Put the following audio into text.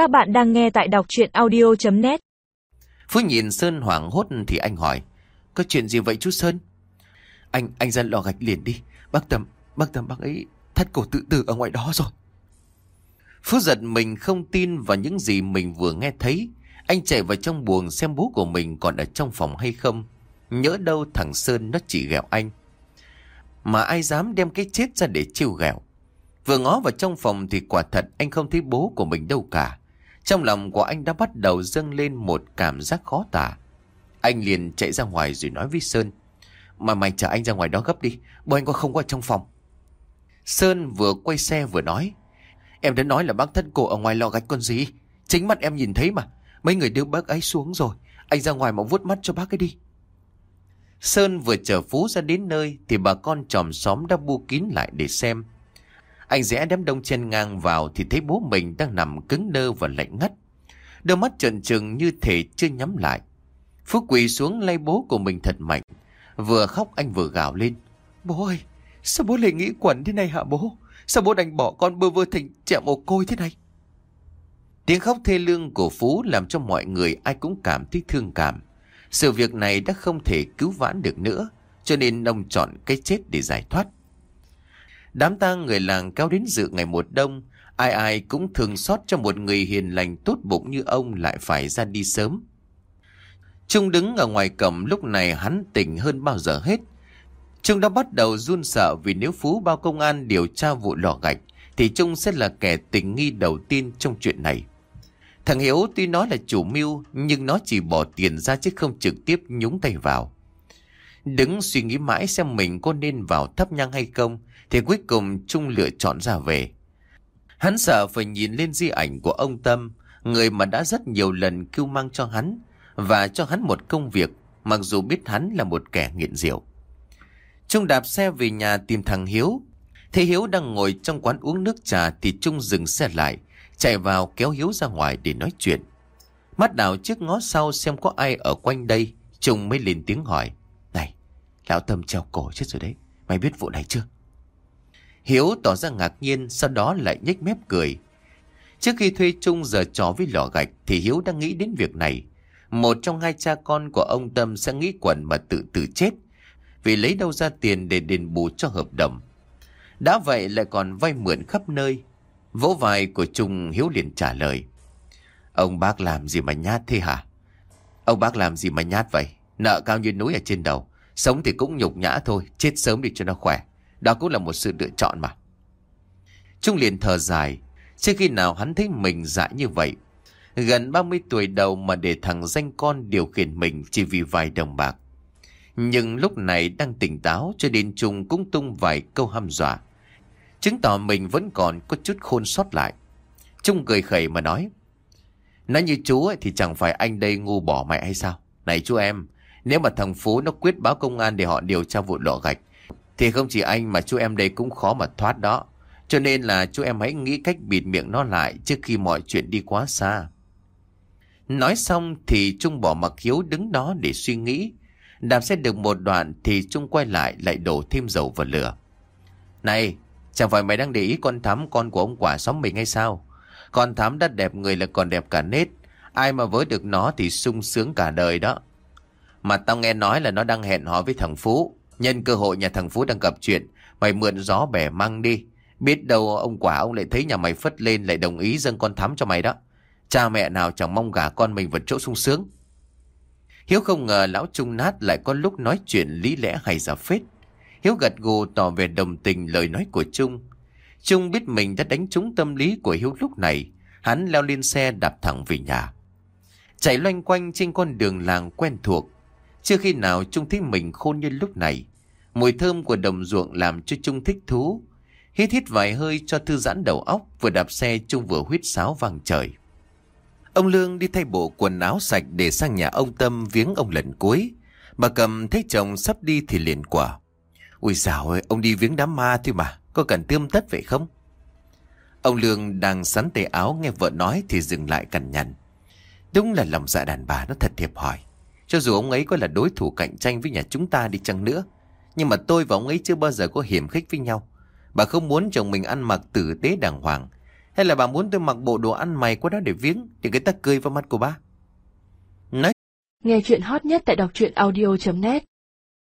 Các bạn đang nghe tại đọc chuyện audio.net Phú nhìn Sơn hoảng hốt thì anh hỏi, Có chuyện gì vậy chú Sơn? Anh anh ra lò gạch liền đi. Bác Tâm Bác Tâm, bác ấy thắt cổ tự tử ở ngoài đó rồi. Phú giật mình không tin vào những gì mình vừa nghe thấy. Anh chạy vào trong buồng xem bố của mình còn ở trong phòng hay không. Nhớ đâu thằng Sơn nó chỉ ghẹo anh. Mà ai dám đem cái chết ra để chiêu ghẹo. Vừa ngó vào trong phòng thì quả thật anh không thấy bố của mình đâu cả trong lòng của anh đã bắt đầu dâng lên một cảm giác khó tả. Anh liền chạy ra ngoài rồi nói với Sơn. Mà mày chở anh ra ngoài đó gấp đi, bởi anh có không có trong phòng. Sơn vừa quay xe vừa nói. Em đã nói là bác thân cổ ở ngoài lò gạch con gì. Chính mắt em nhìn thấy mà. Mấy người đưa bác ấy xuống rồi. Anh ra ngoài mà vuốt mắt cho bác ấy đi. Sơn vừa chở Phú ra đến nơi thì bà con chòm xóm đã bu kín lại để xem. Anh rẽ đám đông chen ngang vào thì thấy bố mình đang nằm cứng đơ và lạnh ngắt. Đôi mắt trần trừng như thể chưa nhắm lại. Phú quỳ xuống lay bố của mình thật mạnh. Vừa khóc anh vừa gào lên. Bố ơi, sao bố lại nghĩ quẩn thế này hả bố? Sao bố đành bỏ con bơ vơ thành trẻ mồ côi thế này? Tiếng khóc thê lương của Phú làm cho mọi người ai cũng cảm thấy thương cảm. Sự việc này đã không thể cứu vãn được nữa, cho nên ông chọn cái chết để giải thoát. Đám tang người làng cao đến dự ngày một đông, ai ai cũng thường xót cho một người hiền lành tốt bụng như ông lại phải ra đi sớm. Trung đứng ở ngoài cổng lúc này hắn tỉnh hơn bao giờ hết. Trung đã bắt đầu run sợ vì nếu Phú bao công an điều tra vụ lò gạch thì Trung sẽ là kẻ tình nghi đầu tiên trong chuyện này. Thằng Hiếu tuy nói là chủ mưu nhưng nó chỉ bỏ tiền ra chứ không trực tiếp nhúng tay vào. Đứng suy nghĩ mãi xem mình có nên vào thắp nhang hay không thì cuối cùng Trung lựa chọn ra về. Hắn sợ phải nhìn lên di ảnh của ông Tâm, người mà đã rất nhiều lần kêu mang cho hắn và cho hắn một công việc mặc dù biết hắn là một kẻ nghiện rượu. Trung đạp xe về nhà tìm thằng Hiếu. Thấy Hiếu đang ngồi trong quán uống nước trà thì Trung dừng xe lại, chạy vào kéo Hiếu ra ngoài để nói chuyện. Mắt đảo trước ngó sau xem có ai ở quanh đây, Trung mới lên tiếng hỏi. Này, lão Tâm treo cổ chết rồi đấy, mày biết vụ này chưa? Hiếu tỏ ra ngạc nhiên, sau đó lại nhếch mép cười. Trước khi thuê chung giờ trò với lò gạch thì Hiếu đang nghĩ đến việc này. Một trong hai cha con của ông Tâm sẽ nghĩ quẩn mà tự tử chết vì lấy đâu ra tiền để đền bù cho hợp đồng. Đã vậy lại còn vay mượn khắp nơi. Vỗ vai của Trung Hiếu liền trả lời. Ông bác làm gì mà nhát thế hả? Ông bác làm gì mà nhát vậy? Nợ cao như núi ở trên đầu. Sống thì cũng nhục nhã thôi, chết sớm đi cho nó khỏe. Đó cũng là một sự lựa chọn mà. Trung liền thở dài. Trước khi nào hắn thấy mình dại như vậy. Gần 30 tuổi đầu mà để thằng danh con điều khiển mình chỉ vì vài đồng bạc. Nhưng lúc này đang tỉnh táo cho đến Trung cũng tung vài câu hăm dọa. Chứng tỏ mình vẫn còn có chút khôn sót lại. Trung cười khẩy mà nói. Nói như chú ấy, thì chẳng phải anh đây ngu bỏ mẹ hay sao? Này chú em, nếu mà thằng Phú nó quyết báo công an để họ điều tra vụ lọ gạch thì không chỉ anh mà chú em đây cũng khó mà thoát đó. Cho nên là chú em hãy nghĩ cách bịt miệng nó lại trước khi mọi chuyện đi quá xa. Nói xong thì Trung bỏ mặc Hiếu đứng đó để suy nghĩ. Đạp xe được một đoạn thì Trung quay lại lại đổ thêm dầu vào lửa. Này, chẳng phải mày đang để ý con thắm con của ông quả xóm mình hay sao? Con thắm đã đẹp người là còn đẹp cả nết. Ai mà với được nó thì sung sướng cả đời đó. Mà tao nghe nói là nó đang hẹn hò với thằng Phú. Nhân cơ hội nhà thằng Phú đang gặp chuyện, mày mượn gió bẻ măng đi. Biết đâu ông quả ông lại thấy nhà mày phất lên lại đồng ý dâng con thắm cho mày đó. Cha mẹ nào chẳng mong gả con mình vào chỗ sung sướng. Hiếu không ngờ lão Trung Nát lại có lúc nói chuyện lý lẽ hay giả phết. Hiếu gật gù tỏ về đồng tình lời nói của Trung. Trung biết mình đã đánh trúng tâm lý của Hiếu lúc này. Hắn leo lên xe đạp thẳng về nhà. Chạy loanh quanh trên con đường làng quen thuộc. Chưa khi nào Trung thấy mình khôn như lúc này. Mùi thơm của đồng ruộng làm cho Trung thích thú. Hít hít vài hơi cho thư giãn đầu óc, vừa đạp xe Trung vừa huyết sáo vàng trời. Ông Lương đi thay bộ quần áo sạch để sang nhà ông Tâm viếng ông lần cuối. Bà cầm thấy chồng sắp đi thì liền quả. Ui dào ơi, ông đi viếng đám ma thôi mà, có cần tiêm tất vậy không? Ông Lương đang sắn tay áo nghe vợ nói thì dừng lại cằn nhằn. Đúng là lòng dạ đàn bà nó thật thiệp hỏi. Cho dù ông ấy có là đối thủ cạnh tranh với nhà chúng ta đi chăng nữa, nhưng mà tôi và ông ấy chưa bao giờ có hiểm khích với nhau. Bà không muốn chồng mình ăn mặc tử tế đàng hoàng. Hay là bà muốn tôi mặc bộ đồ ăn mày qua đó để viếng, Để người ta cười vào mắt của ba Nói Nghe chuyện hot nhất tại đọc truyện audio.net